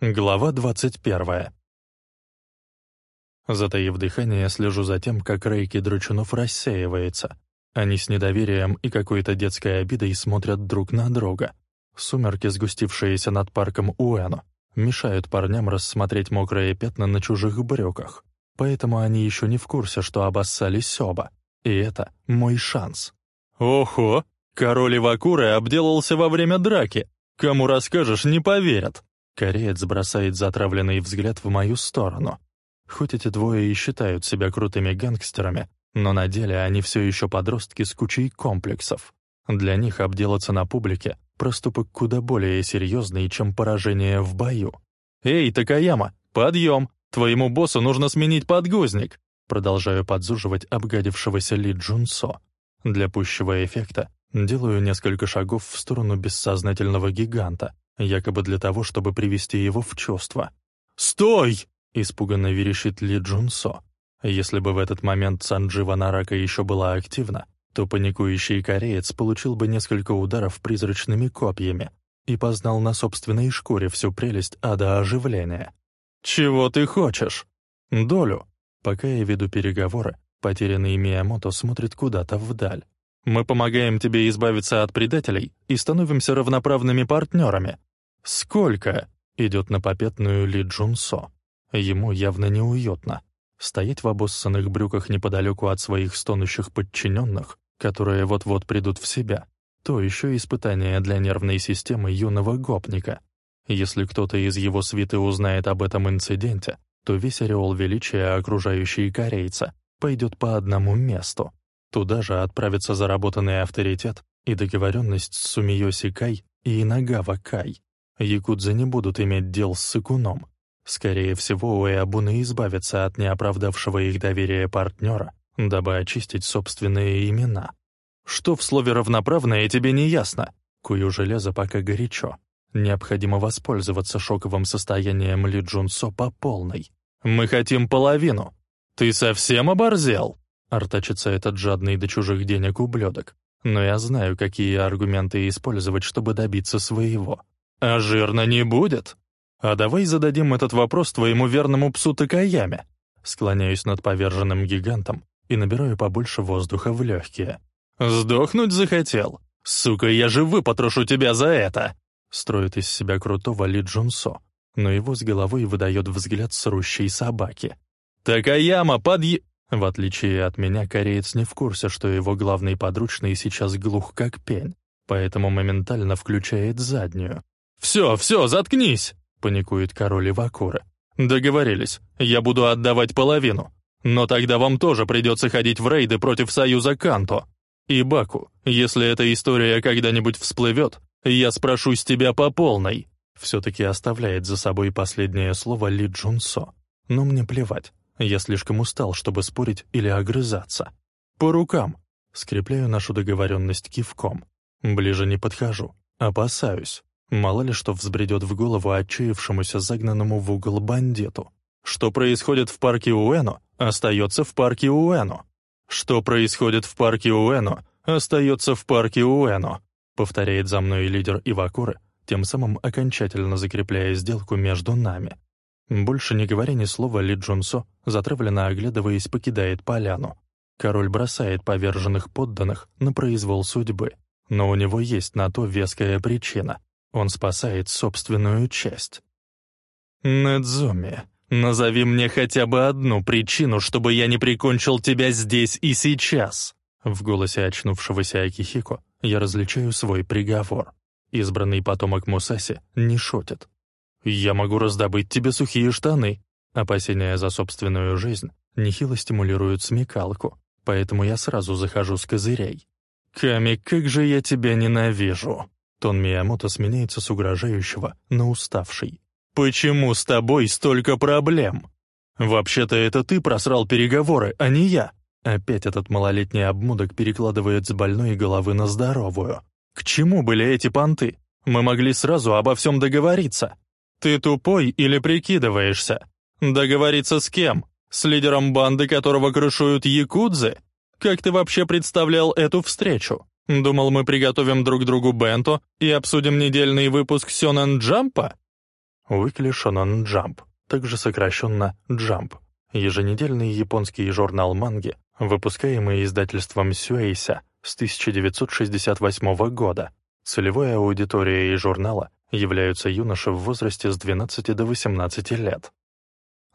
Глава 21. Затаив дыхание, слежу за тем, как рейки драчунов рассеивается. Они с недоверием и какой-то детской обидой смотрят друг на друга. Сумерки, сгустившиеся над парком Уэну, мешают парням рассмотреть мокрые пятна на чужих брюках. Поэтому они еще не в курсе, что обоссались оба. И это мой шанс. «Охо! Король Ивакуры обделался во время драки! Кому расскажешь, не поверят!» Кореец бросает затравленный взгляд в мою сторону. Хоть эти двое и считают себя крутыми гангстерами, но на деле они все еще подростки с кучей комплексов. Для них обделаться на публике — проступок куда более серьезный, чем поражение в бою. «Эй, Такаяма, подъем! Твоему боссу нужно сменить подгузник!» Продолжаю подзуживать обгадившегося Ли Джунсо. Для пущего эффекта делаю несколько шагов в сторону бессознательного гиганта, якобы для того, чтобы привести его в чувство. «Стой!» — испуганно верещит Ли Джунсо. Если бы в этот момент Санджива Нарака еще была активна, то паникующий кореец получил бы несколько ударов призрачными копьями и познал на собственной шкуре всю прелесть ада оживления. «Чего ты хочешь?» «Долю». Пока я веду переговоры, потерянный Миямото смотрит куда-то вдаль. «Мы помогаем тебе избавиться от предателей и становимся равноправными партнерами. «Сколько?» — идет на попятную Ли Джунсо. Ему явно неуютно. Стоять в обоссанных брюках неподалеку от своих стонущих подчиненных, которые вот-вот придут в себя, то еще испытание для нервной системы юного гопника. Если кто-то из его свиты узнает об этом инциденте, то весь ореол величия, окружающий корейца, пойдет по одному месту. Туда же отправится заработанный авторитет и договоренность с Сумиоси Кай и Инагава Кай. Якудзы не будут иметь дел с Сыкуном. Скорее всего, Уэабуны избавятся от неоправдавшего их доверия партнера, дабы очистить собственные имена. Что в слове «равноправное» тебе не ясно? Кую железо пока горячо. Необходимо воспользоваться шоковым состоянием Ли Джунсо по полной. «Мы хотим половину. Ты совсем оборзел?» Артачится этот жадный до чужих денег ублюдок. Но я знаю, какие аргументы использовать, чтобы добиться своего. А жирно не будет? А давай зададим этот вопрос твоему верному псу Такаяме. Склоняюсь над поверженным гигантом и набираю побольше воздуха в легкие. «Сдохнуть захотел? Сука, я же выпотрошу тебя за это!» Строит из себя крутого Ли Джунсо, но его с головой выдает взгляд срущей собаки. «Такаяма, подъ...» В отличие от меня, кореец не в курсе, что его главный подручный сейчас глух как пень, поэтому моментально включает заднюю, «Все, все, заткнись!» — паникует король Ивакура. «Договорились, я буду отдавать половину. Но тогда вам тоже придется ходить в рейды против Союза Канто. И Баку, если эта история когда-нибудь всплывет, я спрошу с тебя по полной». Все-таки оставляет за собой последнее слово Ли Джунсо. Но мне плевать, я слишком устал, чтобы спорить или огрызаться. «По рукам!» Скрепляю нашу договоренность кивком. Ближе не подхожу. Опасаюсь. Мало ли что взбредет в голову отчаявшемуся загнанному в угол бандиту. Что происходит в парке Уэно, остается в парке Уэно. Что происходит в парке Уэно, остается в парке Уэно, повторяет за мной лидер Ивакуры, тем самым окончательно закрепляя сделку между нами. Больше не говоря ни слова, Ли Джунсо, затравленно оглядываясь, покидает поляну. Король бросает поверженных подданных на произвол судьбы, но у него есть на то веская причина. Он спасает собственную часть. «Недзуми, назови мне хотя бы одну причину, чтобы я не прикончил тебя здесь и сейчас!» В голосе очнувшегося Акихико я различаю свой приговор. Избранный потомок Мусаси не шутит. «Я могу раздобыть тебе сухие штаны!» Опасения за собственную жизнь нехило стимулируют смекалку, поэтому я сразу захожу с козырей. «Ками, как же я тебя ненавижу!» Тон Миямото сменяется с угрожающего на уставший. «Почему с тобой столько проблем? Вообще-то это ты просрал переговоры, а не я!» Опять этот малолетний обмудок перекладывает с больной головы на здоровую. «К чему были эти понты? Мы могли сразу обо всем договориться. Ты тупой или прикидываешься? Договориться с кем? С лидером банды, которого крышуют якудзы? Как ты вообще представлял эту встречу? Думал, мы приготовим друг другу бенто и обсудим недельный выпуск Сёнэн Джампа? Weekly Shonen Jump, также сокращенно Jump, еженедельный японский журнал манги, выпускаемый издательством Сюэйся с 1968 года. Целевой аудиторией журнала являются юноши в возрасте с 12 до 18 лет.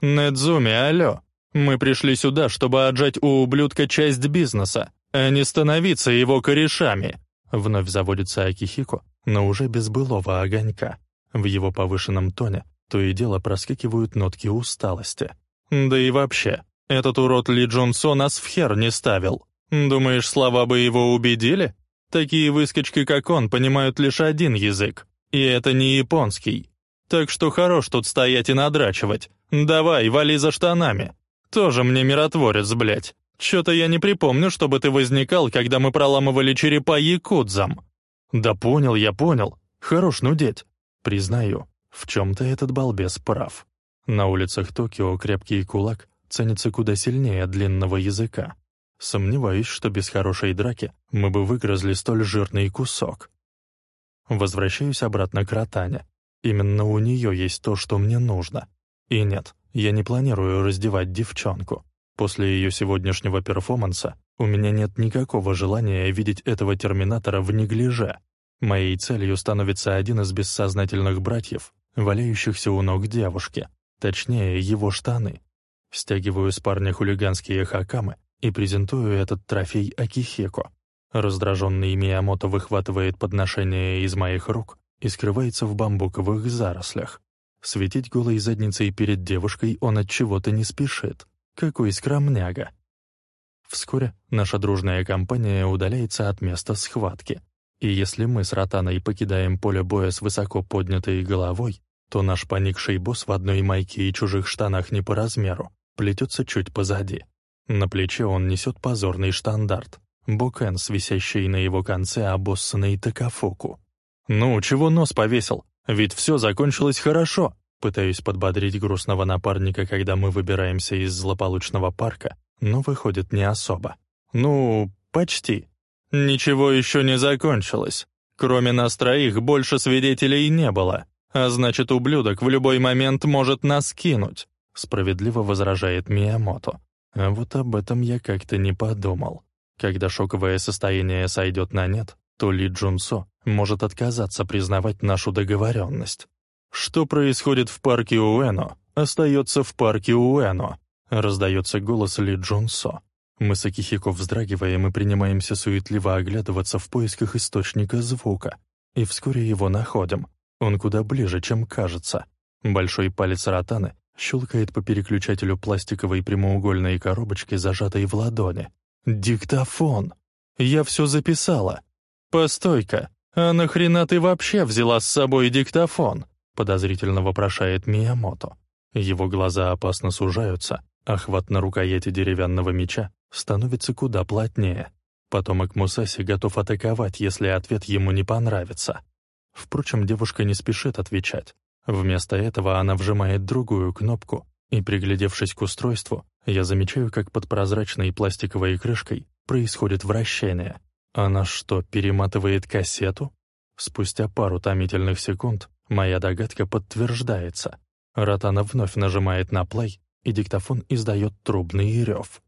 «Недзуми, алло! Мы пришли сюда, чтобы отжать у ублюдка часть бизнеса, а не становиться его корешами!» Вновь заводится Акихико, но уже без былого огонька. В его повышенном тоне то и дело проскакивают нотки усталости. «Да и вообще, этот урод Ли Джунсо нас в хер не ставил. Думаешь, слова бы его убедили? Такие выскочки, как он, понимают лишь один язык. И это не японский. Так что хорош тут стоять и надрачивать. Давай, вали за штанами. Тоже мне миротворец, блядь. Чё-то я не припомню, чтобы ты возникал, когда мы проламывали черепа якудзам. Да понял, я понял. Хорош нудеть. Признаю, в чем-то этот балбес прав. На улицах Токио крепкий кулак ценится куда сильнее длинного языка. Сомневаюсь, что без хорошей драки мы бы выгрызли столь жирный кусок. Возвращаюсь обратно к Ротане. Именно у нее есть то, что мне нужно. И нет, я не планирую раздевать девчонку. После ее сегодняшнего перформанса у меня нет никакого желания видеть этого терминатора в неглиже. Моей целью становится один из бессознательных братьев, валяющихся у ног девушки, точнее, его штаны. Стягиваю с парня хулиганские хакамы и презентую этот трофей Акихеко. Раздраженный Миямото выхватывает подношение из моих рук и скрывается в бамбуковых зарослях. Светить голой задницей перед девушкой он от чего-то не спешит. Какой скромняга. Вскоре наша дружная компания удаляется от места схватки. И если мы с Ротаной покидаем поле боя с высоко поднятой головой, то наш поникший босс в одной майке и чужих штанах не по размеру плетется чуть позади. На плече он несет позорный штандарт, бокен с висящей на его конце обоссанной такафоку. «Ну, чего нос повесил? Ведь все закончилось хорошо!» Пытаюсь подбодрить грустного напарника, когда мы выбираемся из злополучного парка, но выходит не особо. «Ну, почти. «Ничего еще не закончилось. Кроме нас троих больше свидетелей не было, а значит, ублюдок в любой момент может нас кинуть», справедливо возражает Миямото. А вот об этом я как-то не подумал. Когда шоковое состояние сойдет на нет, то Ли Джунсо может отказаться признавать нашу договоренность. «Что происходит в парке Уэно, остается в парке Уэно», раздается голос Ли Джунсо. Мы с Акихико вздрагиваем и принимаемся суетливо оглядываться в поисках источника звука. И вскоре его находим. Он куда ближе, чем кажется. Большой палец ротаны щелкает по переключателю пластиковой прямоугольной коробочки, зажатой в ладони. «Диктофон! Я все записала!» «Постой-ка, а нахрена ты вообще взяла с собой диктофон?» подозрительно вопрошает Миямото. Его глаза опасно сужаются, а хват на рукояти деревянного меча становится куда плотнее. Потомок Мусаси готов атаковать, если ответ ему не понравится. Впрочем, девушка не спешит отвечать. Вместо этого она вжимает другую кнопку, и, приглядевшись к устройству, я замечаю, как под прозрачной пластиковой крышкой происходит вращение. Она что, перематывает кассету? Спустя пару томительных секунд моя догадка подтверждается. Ротана вновь нажимает на плей, и диктофон издает трубный рев.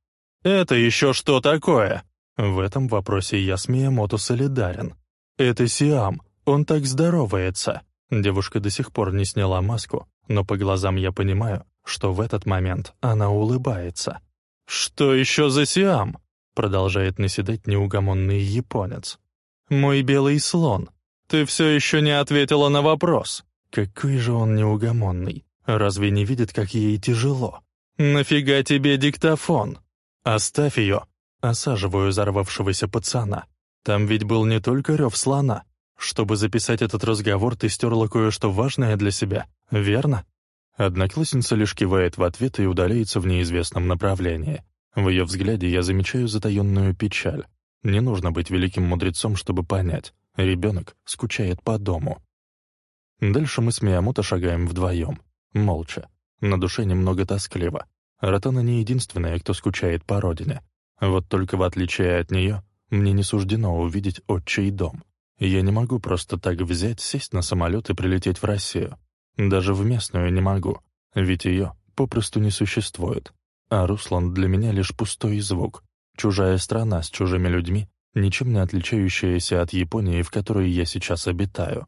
«Это еще что такое?» В этом вопросе я с Миямото солидарен. «Это Сиам, он так здоровается». Девушка до сих пор не сняла маску, но по глазам я понимаю, что в этот момент она улыбается. «Что еще за Сиам?» Продолжает наседать неугомонный японец. «Мой белый слон, ты все еще не ответила на вопрос. Какой же он неугомонный. Разве не видит, как ей тяжело? Нафига тебе диктофон? «Оставь ее!» Осаживаю взорвавшегося пацана. Там ведь был не только рев слона. Чтобы записать этот разговор, ты стерла кое-что важное для себя, верно? Одноклассница лишь кивает в ответ и удаляется в неизвестном направлении. В ее взгляде я замечаю затаенную печаль. Не нужно быть великим мудрецом, чтобы понять. Ребенок скучает по дому. Дальше мы с Миямото шагаем вдвоем. Молча. На душе немного тоскливо. Ротана не единственная, кто скучает по родине. Вот только в отличие от нее, мне не суждено увидеть отчий дом. Я не могу просто так взять, сесть на самолет и прилететь в Россию. Даже в местную не могу, ведь ее попросту не существует. А Руслан для меня лишь пустой звук. Чужая страна с чужими людьми, ничем не отличающаяся от Японии, в которой я сейчас обитаю.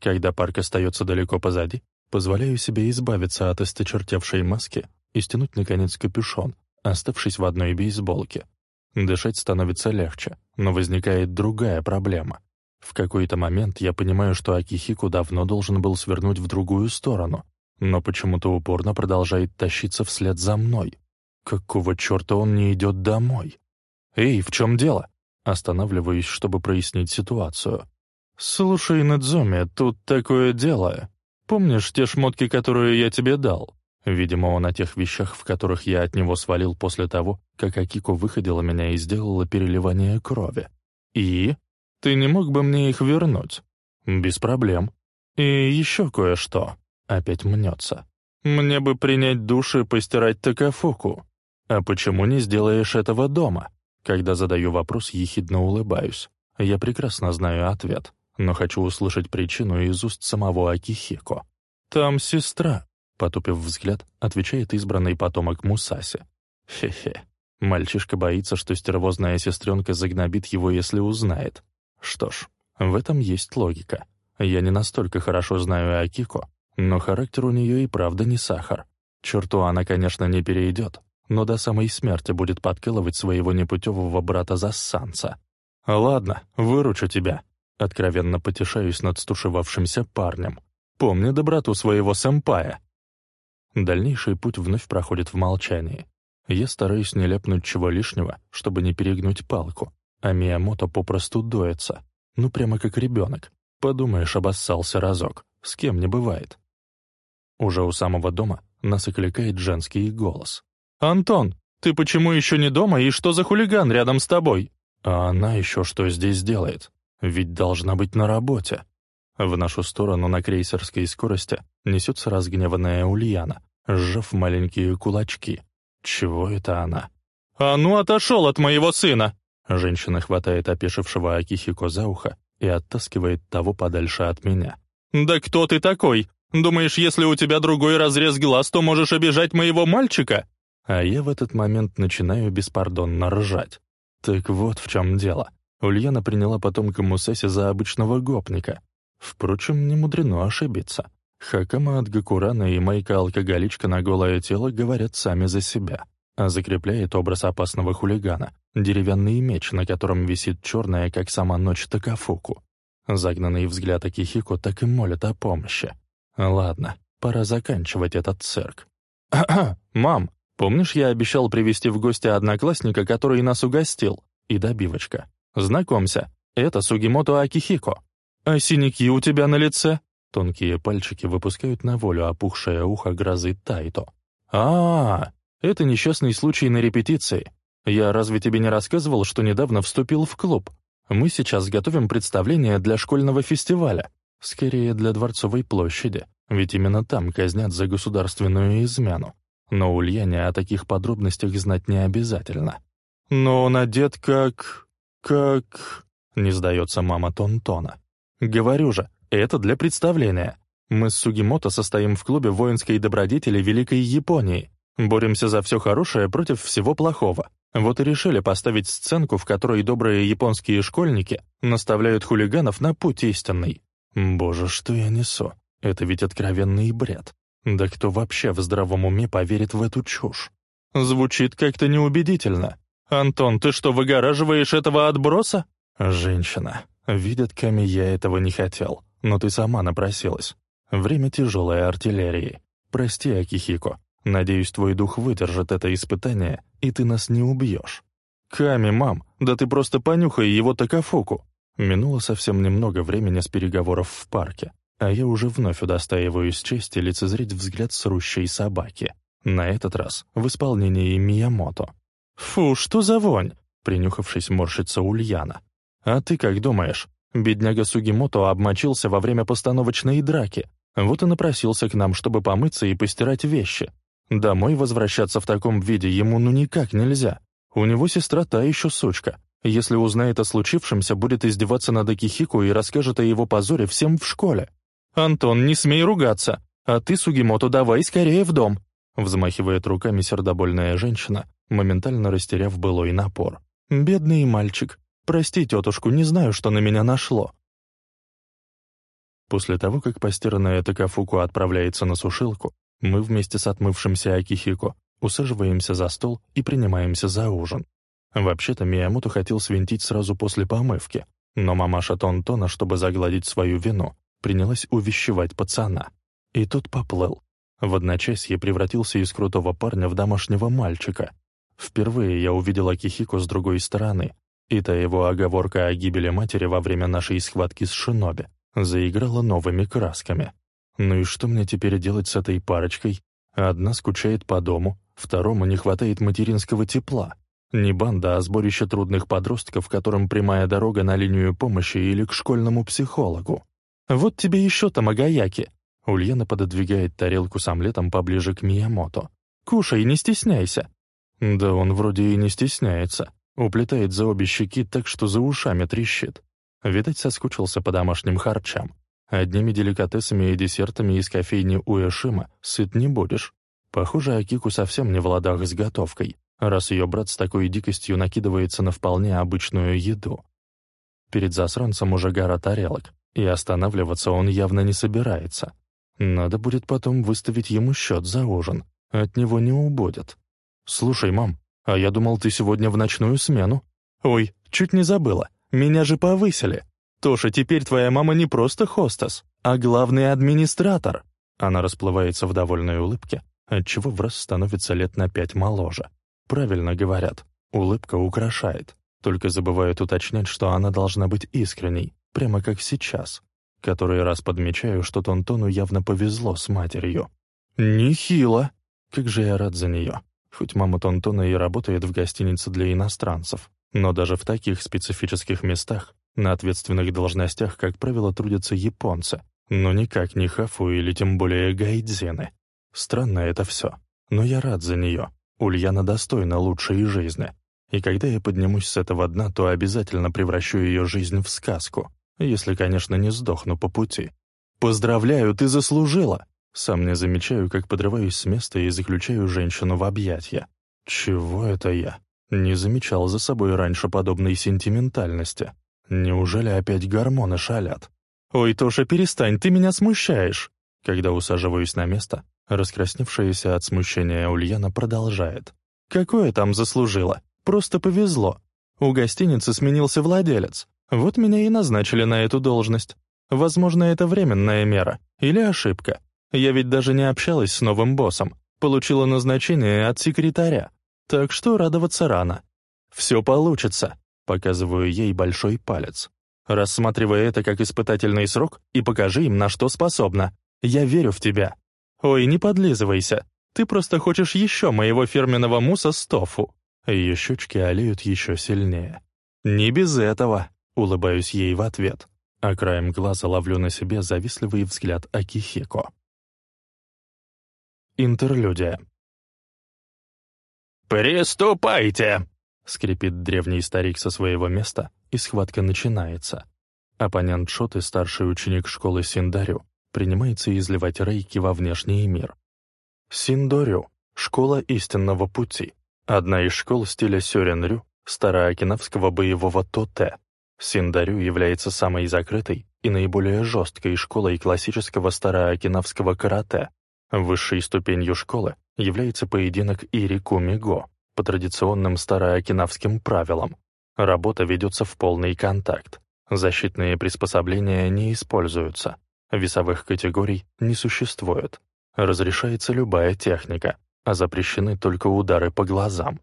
Когда парк остается далеко позади, позволяю себе избавиться от осточертевшей маски и стянуть, наконец, капюшон, оставшись в одной бейсболке. Дышать становится легче, но возникает другая проблема. В какой-то момент я понимаю, что Акихику давно должен был свернуть в другую сторону, но почему-то упорно продолжает тащиться вслед за мной. Какого черта он не идет домой? «Эй, в чем дело?» Останавливаюсь, чтобы прояснить ситуацию. «Слушай, Надзоми, тут такое дело. Помнишь те шмотки, которые я тебе дал? Видимо, он о тех вещах, в которых я от него свалил после того, как Акико выходила меня и сделала переливание крови. И? Ты не мог бы мне их вернуть? Без проблем. И еще кое-что. Опять мнется. Мне бы принять душ и постирать такафуку. А почему не сделаешь этого дома? Когда задаю вопрос, ехидно улыбаюсь. Я прекрасно знаю ответ, но хочу услышать причину из уст самого Акихико. «Там сестра», — потупив взгляд, отвечает избранный потомок Мусаси. «Хе-хе. Мальчишка боится, что стервозная сестренка загнобит его, если узнает. Что ж, в этом есть логика. Я не настолько хорошо знаю Акико, но характер у нее и правда не сахар. Черту она, конечно, не перейдет, но до самой смерти будет подкалывать своего непутевого брата-зассанца. «Ладно, выручу тебя», — откровенно потешаюсь над стушевавшимся парнем. «Помни доброту своего сэмпая». Дальнейший путь вновь проходит в молчании. Я стараюсь не ляпнуть чего лишнего, чтобы не перегнуть палку, а Миямото попросту доется. Ну, прямо как ребенок. Подумаешь, обоссался разок. С кем не бывает. Уже у самого дома нас окликает женский голос. «Антон, ты почему еще не дома и что за хулиган рядом с тобой?» А она еще что здесь делает? Ведь должна быть на работе. В нашу сторону на крейсерской скорости несется разгневанная Ульяна, сжав маленькие кулачки. Чего это она? «А ну отошел от моего сына!» Женщина хватает опешившего Акихико за ухо и оттаскивает того подальше от меня. «Да кто ты такой? Думаешь, если у тебя другой разрез глаз, то можешь обижать моего мальчика?» А я в этот момент начинаю беспардонно ржать. Так вот в чем дело. Ульяна приняла потомка Мусеси за обычного гопника. Впрочем, не мудрено ошибиться. Хакама от Гакурана и Майка-алкоголичка на голое тело говорят сами за себя закрепляет образ опасного хулигана, деревянный меч, на котором висит черная, как сама ночь, такафуку. Загнанный взгляд Акихико так и молит о помощи. Ладно, пора заканчивать этот цирк. «Мам, помнишь, я обещал привести в гости одноклассника, который нас угостил? И добивочка. Знакомься, это Сугимото Акихико. А синяки у тебя на лице?» Тонкие пальчики выпускают на волю опухшее ухо грозы Тайто. а, -а, -а это несчастный случай на репетиции. Я разве тебе не рассказывал, что недавно вступил в клуб? Мы сейчас готовим представление для школьного фестиваля. Скорее, для Дворцовой площади, ведь именно там казнят за государственную измену. Но Ульяне о таких подробностях знать не обязательно. «Но он одет как... как...» — не сдается мама Тонтона. «Говорю же, это для представления. Мы с Сугимото состоим в клубе воинской добродетели Великой Японии. Боремся за все хорошее против всего плохого. Вот и решили поставить сценку, в которой добрые японские школьники наставляют хулиганов на путь истинный. Боже, что я несу? Это ведь откровенный бред. Да кто вообще в здравом уме поверит в эту чушь? Звучит как-то неубедительно. «Антон, ты что, выгораживаешь этого отброса?» «Женщина. Видят, Ками, я этого не хотел. Но ты сама напросилась. Время тяжелой артиллерии. Прости, Акихико, Надеюсь, твой дух выдержит это испытание, и ты нас не убьешь. Ками, мам, да ты просто понюхай его такафуку. Минуло совсем немного времени с переговоров в парке, а я уже вновь удостаиваюсь чести лицезреть взгляд срущей собаки. На этот раз в исполнении Миямото. «Фу, что за вонь?» — принюхавшись, морщится Ульяна. «А ты как думаешь? Бедняга Сугимото обмочился во время постановочной драки. Вот и напросился к нам, чтобы помыться и постирать вещи. Домой возвращаться в таком виде ему ну никак нельзя. У него сестра та еще сучка. Если узнает о случившемся, будет издеваться над Акихико и расскажет о его позоре всем в школе. «Антон, не смей ругаться! А ты, Сугимото, давай скорее в дом!» Взмахивает руками сердобольная женщина, моментально растеряв былой напор. «Бедный мальчик. Прости, тетушку, не знаю, что на меня нашло». После того, как постиранная Такафуку отправляется на сушилку, мы вместе с отмывшимся Акихико усаживаемся за стол и принимаемся за ужин. Вообще-то Миямото хотел свинтить сразу после помывки, но мамаша Тонтона, чтобы загладить свою вину, принялась увещевать пацана. И тот поплыл. В одночасье превратился из крутого парня в домашнего мальчика. Впервые я увидел Акихико с другой стороны, и та его оговорка о гибели матери во время нашей схватки с Шиноби заиграла новыми красками. Ну и что мне теперь делать с этой парочкой? Одна скучает по дому, второму не хватает материнского тепла. Не банда, а сборище трудных подростков, которым прямая дорога на линию помощи или к школьному психологу. «Вот тебе еще тамагаяки!» Ульяна пододвигает тарелку с омлетом поближе к Миямото. «Кушай, не стесняйся!» Да он вроде и не стесняется. Уплетает за обе щеки так, что за ушами трещит. Видать, соскучился по домашним харчам. Одними деликатесами и десертами из кофейни Уэшима сыт не будешь. Похоже, Акику совсем не в ладах с готовкой, раз ее брат с такой дикостью накидывается на вполне обычную еду. Перед засранцем уже гора тарелок, и останавливаться он явно не собирается. Надо будет потом выставить ему счет за ужин. От него не убудет. «Слушай, мам, а я думал, ты сегодня в ночную смену». «Ой, чуть не забыла. Меня же повысили. Тоша, теперь твоя мама не просто хостес, а главный администратор». Она расплывается в довольной улыбке, отчего в раз становится лет на пять моложе. Правильно говорят, улыбка украшает, только забывают уточнять, что она должна быть искренней, прямо как сейчас. Который раз подмечаю, что Тонтону явно повезло с матерью. Нехило! Как же я рад за нее. Хоть мама Тонтона и работает в гостинице для иностранцев, но даже в таких специфических местах на ответственных должностях, как правило, трудятся японцы, но никак не хафу или тем более гайдзины. Странно это все, но я рад за нее. Ульяна достойна лучшей жизни. И когда я поднимусь с этого дна, то обязательно превращу ее жизнь в сказку, если, конечно, не сдохну по пути. «Поздравляю, ты заслужила!» Сам не замечаю, как подрываюсь с места и заключаю женщину в объятья. Чего это я? Не замечал за собой раньше подобной сентиментальности. Неужели опять гормоны шалят? «Ой, Тоша, перестань, ты меня смущаешь!» Когда усаживаюсь на место, раскрасневшаяся от смущения Ульяна продолжает. «Какое там заслужила? Просто повезло. У гостиницы сменился владелец. Вот меня и назначили на эту должность. Возможно, это временная мера или ошибка. Я ведь даже не общалась с новым боссом. Получила назначение от секретаря. Так что радоваться рано. «Все получится», — показываю ей большой палец. Рассматривая это как испытательный срок и покажи им, на что способна. Я верю в тебя. Ой, не подлизывайся. Ты просто хочешь еще моего фирменного муса с тофу. Ее щечки олеют еще сильнее. «Не без этого», — улыбаюсь ей в ответ, а краем глаза ловлю на себе завистливый взгляд Акихико. Интерлюдия. «Приступайте!» — скрипит древний старик со своего места, и схватка начинается. Оппонент Шоты, старший ученик школы Синдарю, принимается изливать рейки во внешний мир. Синдорю — школа истинного пути, одна из школ стиля Сёренрю, староокинавского боевого тоте. Синдарю является самой закрытой и наиболее жесткой школой классического староокинавского карате. Высшей ступенью школы является поединок Ирику-Миго по традиционным староокинавским правилам. Работа ведется в полный контакт. Защитные приспособления не используются. Весовых категорий не существует. Разрешается любая техника, а запрещены только удары по глазам.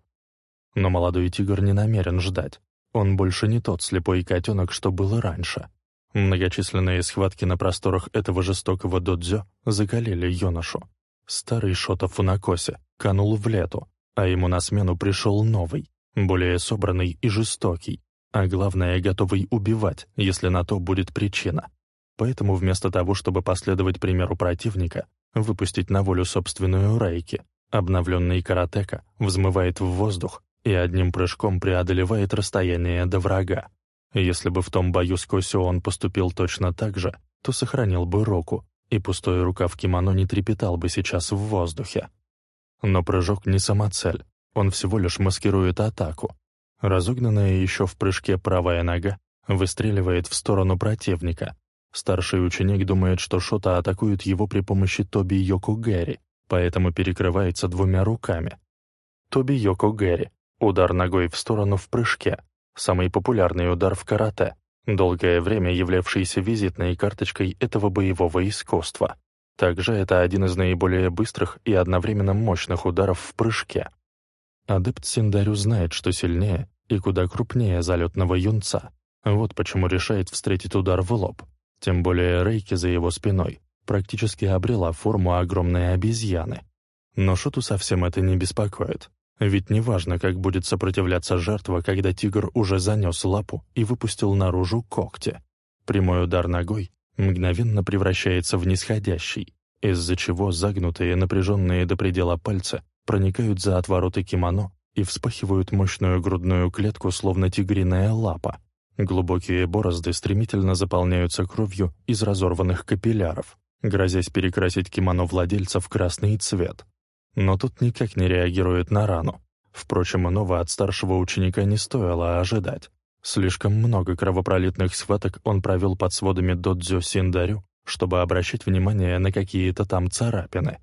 Но молодой тигр не намерен ждать. Он больше не тот слепой котенок, что был раньше. Многочисленные схватки на просторах этого жестокого додзё закалили юношу. Старый Шота Фунакоси канул в лету, а ему на смену пришел новый, более собранный и жестокий, а главное, готовый убивать, если на то будет причина. Поэтому вместо того, чтобы последовать примеру противника, выпустить на волю собственную рейки, обновленный каратека взмывает в воздух и одним прыжком преодолевает расстояние до врага. Если бы в том бою с Косио он поступил точно так же, то сохранил бы руку, и пустой рукав кимоно не трепетал бы сейчас в воздухе. Но прыжок не самоцель, он всего лишь маскирует атаку. Разогнанная еще в прыжке правая нога выстреливает в сторону противника. Старший ученик думает, что Шота атакует его при помощи Тоби Йоко Гэри, поэтому перекрывается двумя руками. Тоби Йоко Гэри — удар ногой в сторону в прыжке, самый популярный удар в карате, долгое время являвшийся визитной карточкой этого боевого искусства. Также это один из наиболее быстрых и одновременно мощных ударов в прыжке. Адепт Синдарю знает, что сильнее и куда крупнее залетного юнца. Вот почему решает встретить удар в лоб. Тем более Рейки за его спиной практически обрела форму огромной обезьяны. Но Шоту совсем это не беспокоит. Ведь неважно, как будет сопротивляться жертва, когда тигр уже занес лапу и выпустил наружу когти. Прямой удар ногой мгновенно превращается в нисходящий, из-за чего загнутые, напряженные до предела пальцы проникают за отвороты кимоно и вспахивают мощную грудную клетку, словно тигриная лапа. Глубокие борозды стремительно заполняются кровью из разорванных капилляров, грозясь перекрасить кимоно владельца в красный цвет. Но тут никак не реагирует на рану. Впрочем, иного от старшего ученика не стоило ожидать. Слишком много кровопролитных схваток он провел под сводами Додзё Синдарю, чтобы обращать внимание на какие-то там царапины.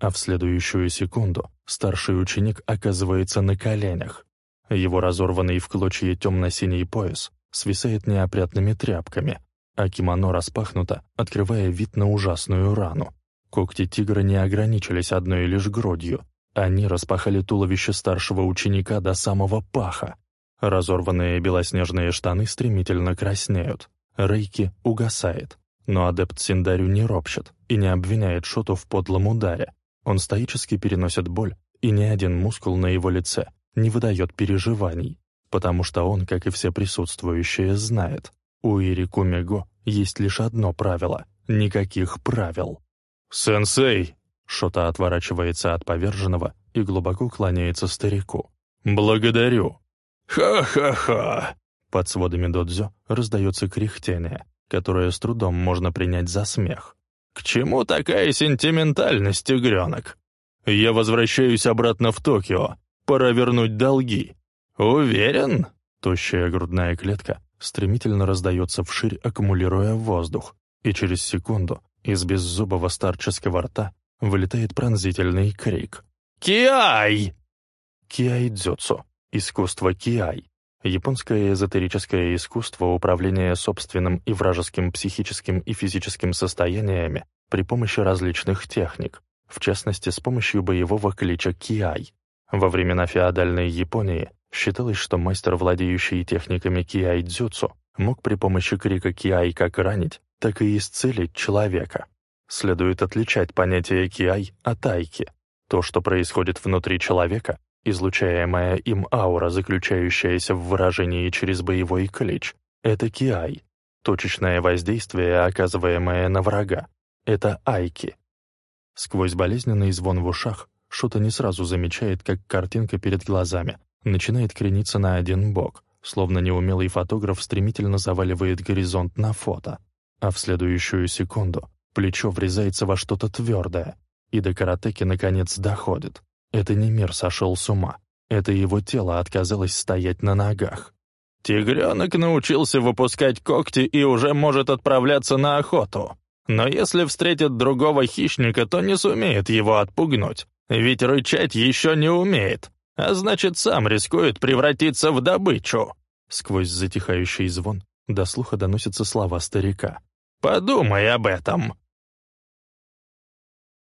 А в следующую секунду старший ученик оказывается на коленях. Его разорванный в клочья темно-синий пояс свисает неопрятными тряпками, а кимоно распахнуто, открывая вид на ужасную рану. Когти тигра не ограничились одной лишь грудью. Они распахали туловище старшего ученика до самого паха. Разорванные белоснежные штаны стремительно краснеют. Рейки угасает. Но адепт Синдарю не ропщет и не обвиняет Шоту в подлом ударе. Он стоически переносит боль, и ни один мускул на его лице не выдает переживаний, потому что он, как и все присутствующие, знает, у Ирику Мего есть лишь одно правило — никаких правил. «Сенсей!» — Шота отворачивается от поверженного и глубоко кланяется старику. «Благодарю!» «Ха-ха-ха!» Под сводами додзё раздается кряхтение, которое с трудом можно принять за смех. «К чему такая сентиментальность, тигренок?» «Я возвращаюсь обратно в Токио. Пора вернуть долги». «Уверен?» Тощая грудная клетка стремительно раздается вширь, аккумулируя воздух, и через секунду из беззубого старческого рта вылетает пронзительный крик. «Киай!» Киай-дзюцу. Искусство киай. Японское эзотерическое искусство управления собственным и вражеским психическим и физическим состояниями при помощи различных техник, в частности с помощью боевого клича киай. Во времена феодальной Японии считалось, что мастер, владеющий техниками киай-дзюцу, мог при помощи крика киай как ранить, так и исцелить человека. Следует отличать понятие киай от айки. То, что происходит внутри человека, излучаемая им аура, заключающаяся в выражении через боевой клич, это киай. Точечное воздействие, оказываемое на врага, это айки. Сквозь болезненный звон в ушах Шута не сразу замечает, как картинка перед глазами начинает крениться на один бок, словно неумелый фотограф стремительно заваливает горизонт на фото а в следующую секунду плечо врезается во что-то твердое, и до каратеки наконец доходит. Это не мир сошел с ума, это его тело отказалось стоять на ногах. «Тигренок научился выпускать когти и уже может отправляться на охоту. Но если встретит другого хищника, то не сумеет его отпугнуть, ведь рычать еще не умеет, а значит, сам рискует превратиться в добычу». Сквозь затихающий звон до слуха доносятся слова старика. Подумай об этом.